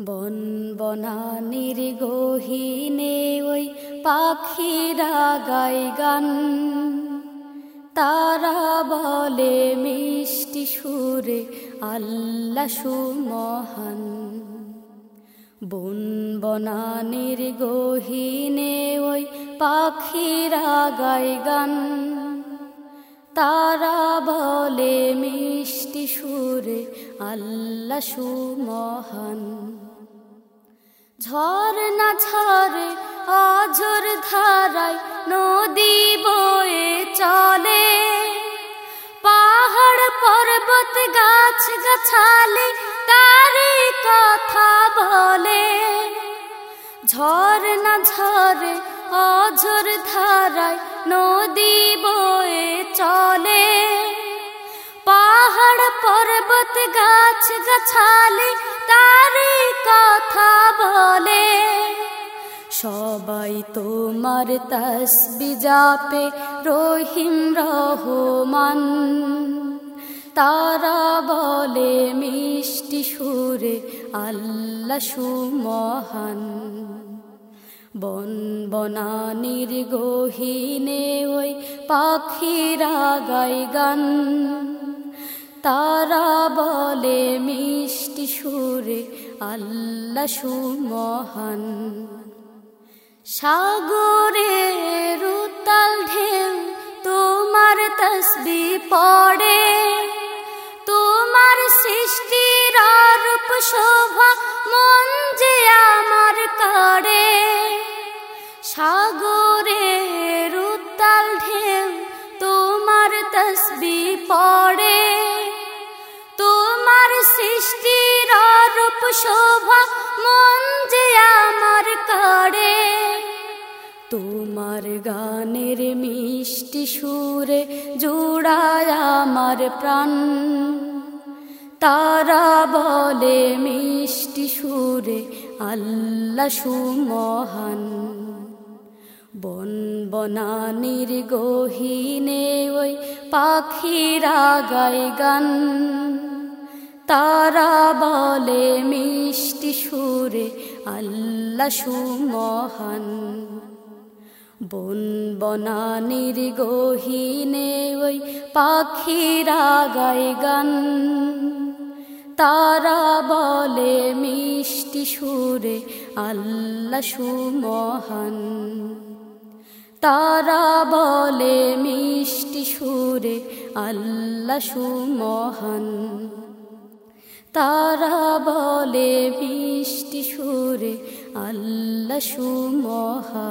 বন বনানির গহিনে ওই পাখিরা গায় গান। তারা বলে, মিষ্টি সুরে আল্লাহ সুমহান। বন বনানির গহিনে ওই পাখিরা গায় গান। তারা বলে, মিষ্টি সুরে আল্লাহ সুমহান। ঝড় না ঝরে অঝর ধারায় নদী বয়ে চলে। পাহাড় পর্বত গাছ গাছালে তারি কথা বলে। ঝড় না ঝরে অঝর ধারায় নদী বয়ে চলে। পর্বত গাছ গাছালে তারি কথা বলে। সবাই তোমার তসবি জাপে, রহিম রহমান। তারা বলে, মিষ্টি সুরে আল্লাহ সুমহান। বন বনানির গহিনে ওই পাখিরা গাই গান। তারা বলে, মিষ্টি সুরে আল্লাহ সুমহান। সাগরের উতাল ঢেউ তোমার তসবি পড়ে, তোমার সৃষ্টির রূপ শোভা মন যে আমার কাড়ে। সাগরের উতাল ঢেউ তোমার তসবি পড়ে সৃষ্টির রূপ শোভা মন যে আমার কাড়ে তোমার গানের মিষ্টি সুরে জুড়ায় আমার প্রাণ। তারা বলে মিষ্টি সুরে আল্লাহ সুমহান। বন বনানির গহিনে ওই পাখিরা গায় গান। তারা বলে, মিষ্টি সুরে আল্লাহ সুমহান। বন বনানির গহিনে ওই পাখিরা গায় গান। তারা বলে, মিষ্টি সুরে আল্লা সুমহান। তারা বলে, মিষ্টি সুরে আল্লা সুমহান। তারা বলে বৃষ্টি সুরে আল্লা সুমহান